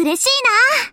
嬉しいな。